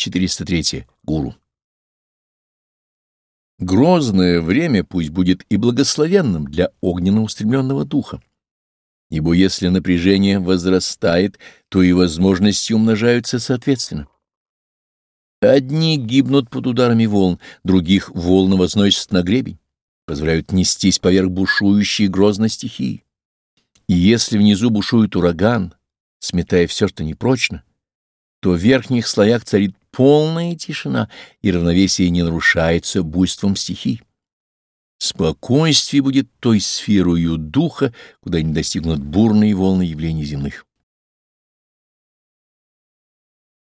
403. Гуру. Грозное время пусть будет и благословенным для огненно устремленного духа. Ибо если напряжение возрастает, то и возможности умножаются соответственно. Одни гибнут под ударами волн, других волны возносят на гребень, позволяют нестись поверх бушующей грозной стихии. И если внизу бушует ураган, сметая все, что непрочно, то в верхних слоях царит полная тишина, и равновесие не нарушается буйством стихий. Спокойствие будет той сферою духа, куда не достигнут бурные волны явлений земных.